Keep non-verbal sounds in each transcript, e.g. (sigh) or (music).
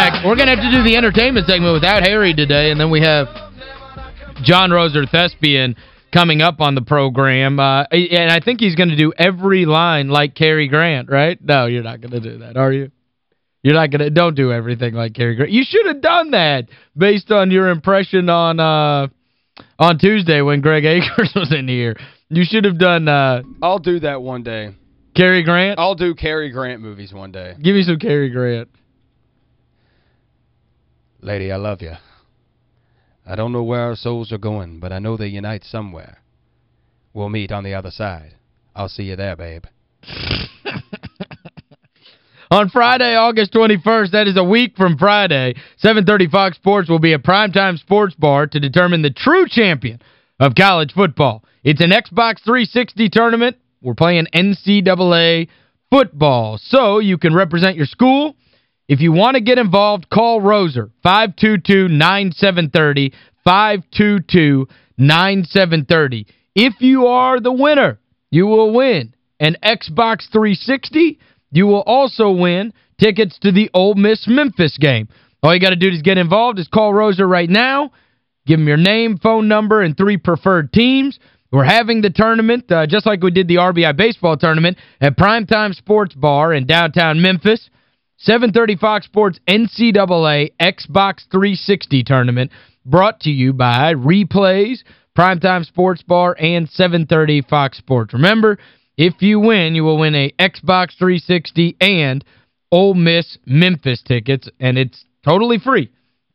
Back. We're going to have to do the entertainment segment without Harry today, and then we have John Roser Thespian coming up on the program. Uh, and I think he's going to do every line like Cary Grant, right? No, you're not going to do that, are you? You're not going to, don't do everything like Cary Grant. You should have done that based on your impression on uh, on Tuesday when Greg Akers (laughs) was in here. You should have done... Uh, I'll do that one day. Cary Grant? I'll do Cary Grant movies one day. Give me some Cary Grant. Lady, I love you. I don't know where our souls are going, but I know they unite somewhere. We'll meet on the other side. I'll see you there, babe. (laughs) On Friday, August 21st, that is a week from Friday, 7.30 Fox Sports will be a primetime sports bar to determine the true champion of college football. It's an Xbox 360 tournament. We're playing NCAA football. So you can represent your school. If you want to get involved, call Roser, 522-9730, 522-9730. If you are the winner, you will win an Xbox 360 you will also win tickets to the Ole Miss Memphis game. All you got to do is get involved is call Roser right now. Give him your name, phone number, and three preferred teams. We're having the tournament, uh, just like we did the RBI baseball tournament, at Primetime Sports Bar in downtown Memphis. 730 Fox Sports NCAA Xbox 360 tournament brought to you by Replays, Primetime Sports Bar, and 730 Fox Sports. Remember, if you win, you will win a Xbox 360 and Ole Miss Memphis tickets, and it's totally free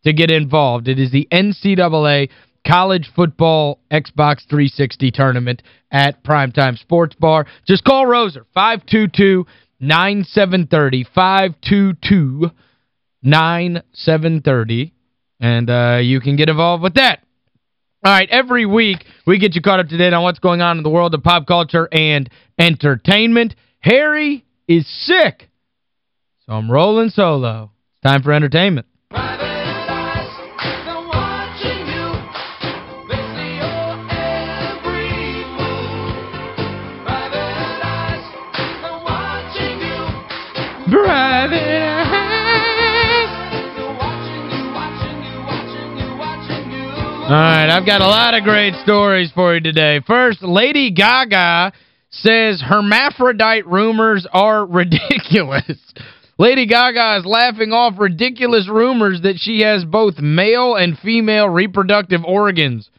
to get involved. It is the NCAA College Football Xbox 360 Tournament at Primetime Sports Bar. Just call Roser, 522-9730, 522-9730, and uh, you can get involved with that. All right, every week we get you caught up to date on what's going on in the world of pop culture and entertainment. Harry is sick, so I'm rolling solo. It's time for entertainment. All right, I've got a lot of great stories for you today. First, Lady Gaga says hermaphrodite rumors are (laughs) ridiculous. Lady Gaga is laughing off ridiculous rumors that she has both male and female reproductive organs.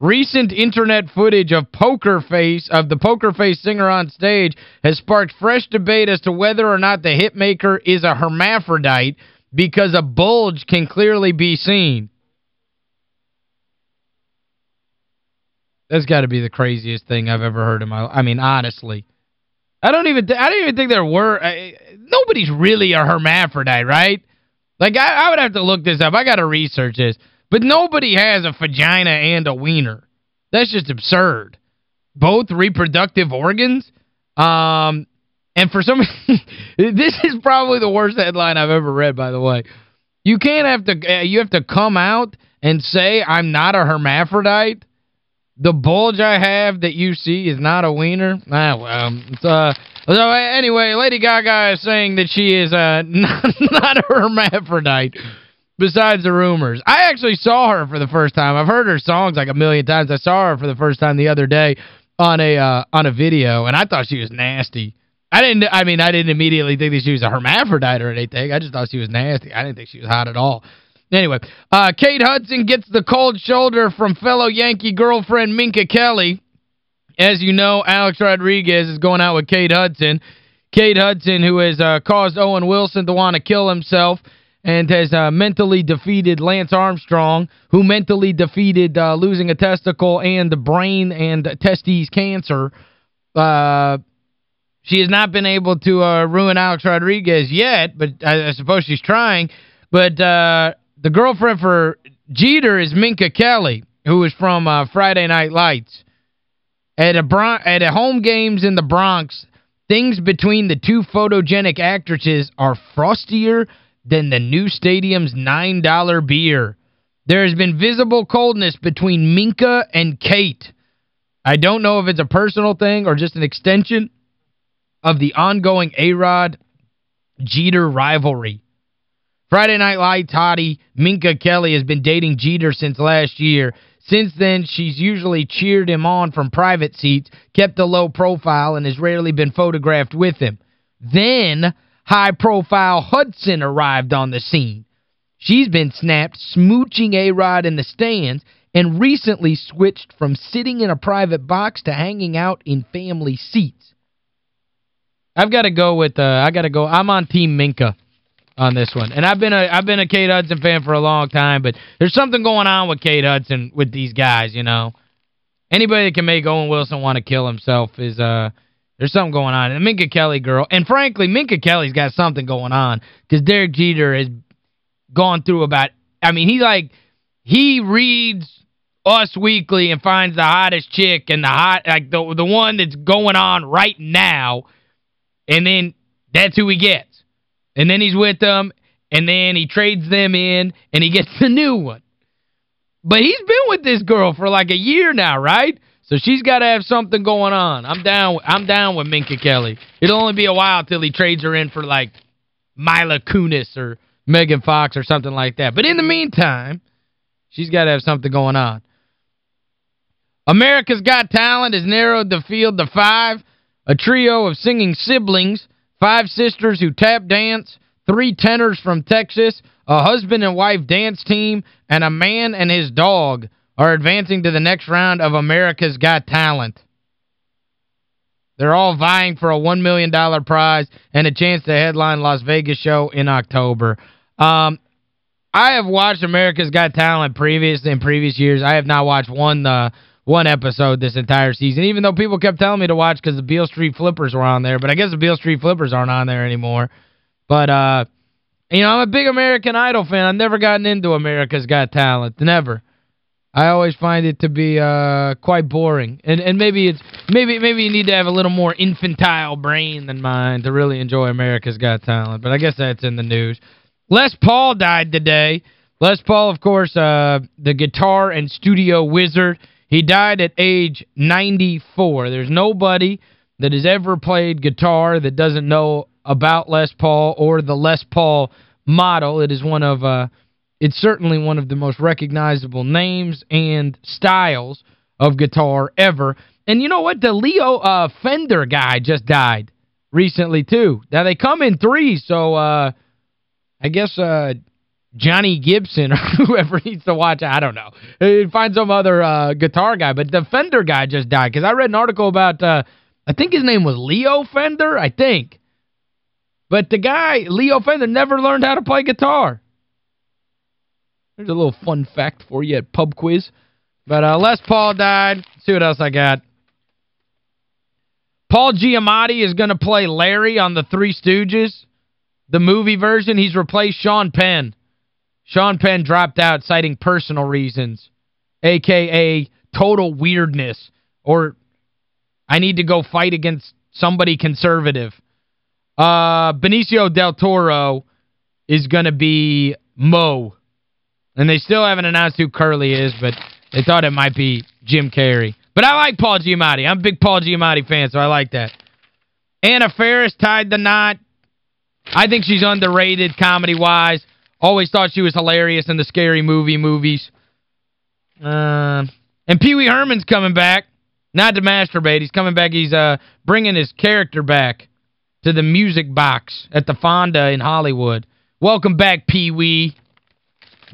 Recent internet footage of Poker Face, of the Poker Face singer on stage, has sparked fresh debate as to whether or not the hitmaker is a hermaphrodite because a bulge can clearly be seen. That's got to be the craziest thing I've ever heard in my I mean, honestly. I don't even I don't even think there were I, nobody's really a hermaphrodite, right? Like I, I would have to look this up. I got to research this. But nobody has a vagina and a wiener. That's just absurd. Both reproductive organs? Um and for some (laughs) this is probably the worst headline I've ever read by the way. You can't have to uh, you have to come out and say I'm not a hermaphrodite the bulge I have that you see is not a wiener. Ah, well, uh, so anyway, Lady Gaga is saying that she is uh, (laughs) not, not a hermaphrodite besides the rumors. I actually saw her for the first time. I've heard her songs like a million times. I saw her for the first time the other day on a uh, on a video, and I thought she was nasty. I didn't I mean, I didn't immediately think that she was a hermaphrodite or anything. I just thought she was nasty. I didn't think she was hot at all. Anyway, uh, Kate Hudson gets the cold shoulder from fellow Yankee girlfriend Minka Kelly. As you know, Alex Rodriguez is going out with Kate Hudson. Kate Hudson, who has uh, caused Owen Wilson to want to kill himself and has uh, mentally defeated Lance Armstrong, who mentally defeated uh, losing a testicle and the brain and testes cancer. Uh, she has not been able to uh, ruin Alex Rodriguez yet, but I, I suppose she's trying. But uh, the girlfriend for Jeter is Minka Kelly, who is from uh, Friday Night Lights. At a Bron at a home games in the Bronx, things between the two photogenic actresses are frostier than the new stadium's $9 beer. There has been visible coldness between Minka and Kate. I don't know if it's a personal thing or just an extension of the ongoing A-Rod Jeter rivalry. Friday Night Lights hottie Minka Kelly has been dating Jeter since last year. Since then, she's usually cheered him on from private seats, kept a low profile, and has rarely been photographed with him. Then, high-profile Hudson arrived on the scene. She's been snapped smooching A-Rod in the stands and recently switched from sitting in a private box to hanging out in family seats. I've got to go with uh I got to go I'm on team Minka on this one. And I've been a I've been a Kate Hudson fan for a long time, but there's something going on with Kate Hudson with these guys, you know. Anybody that can make Owen Wilson want to kill himself is uh there's something going on. And the Minka Kelly girl, and frankly, Minka Kelly's got something going on because Derek Jeter has gone through about I mean, he like he reads us Weekly and finds the hottest chick and the hot like the the one that's going on right now and then that's who he gets. And then he's with them, and then he trades them in, and he gets (laughs) the new one. But he's been with this girl for like a year now, right? So she's got to have something going on. I'm down I'm down with Minka Kelly. It'll only be a while till he trades her in for like Mila Kunis or Megan Fox or something like that. But in the meantime, she's got to have something going on. America's Got Talent has narrowed the field to five a trio of singing siblings, five sisters who tap dance, three tenors from Texas, a husband and wife dance team, and a man and his dog are advancing to the next round of America's Got Talent. They're all vying for a $1 million prize and a chance to headline Las Vegas show in October. Um, I have watched America's Got Talent previous in previous years. I have not watched one uh, one episode this entire season, even though people kept telling me to watch because the Beale Street Flippers were on there. But I guess the Beale Street Flippers aren't on there anymore. But, uh, you know, I'm a big American Idol fan. I've never gotten into America's Got Talent. Never. I always find it to be uh quite boring. And and maybe it's maybe maybe you need to have a little more infantile brain than mine to really enjoy America's Got Talent. But I guess that's in the news. Les Paul died today. Les Paul, of course, uh the guitar and studio wizard. He died at age 94. There's nobody that has ever played guitar that doesn't know about Les Paul or the Les Paul model. It is one of uh it's certainly one of the most recognizable names and styles of guitar ever. And you know what? The Leo uh, Fender guy just died recently, too. Now, they come in threes, so uh, I guess uh, Johnny Gibson (laughs) or whoever needs to watch I don't know. Find some other uh, guitar guy. But the Fender guy just died because I read an article about, uh, I think his name was Leo Fender, I think. But the guy, Leo Fender, never learned how to play guitar. There's a little fun fact for you at Pub Quiz. But uh, Les Paul died. Let's see what else I got. Paul Giamatti is going to play Larry on The Three Stooges. The movie version, he's replaced Sean Penn. Sean Penn dropped out citing personal reasons, a.k.a. total weirdness, or I need to go fight against somebody conservative. Uh, Benicio del Toro is going to be Moe. And they still haven't announced who Curly is, but they thought it might be Jim Carrey. But I like Paul Giamatti. I'm a big Paul Giamatti fan, so I like that. Anna Faris tied the knot. I think she's underrated comedy-wise. Always thought she was hilarious in the scary movie movies. Uh, and Pee Wee Herman's coming back. Not to masturbate. He's coming back. He's uh bringing his character back to the music box at the Fonda in Hollywood. Welcome back, Pee Wee.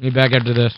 Be back after this.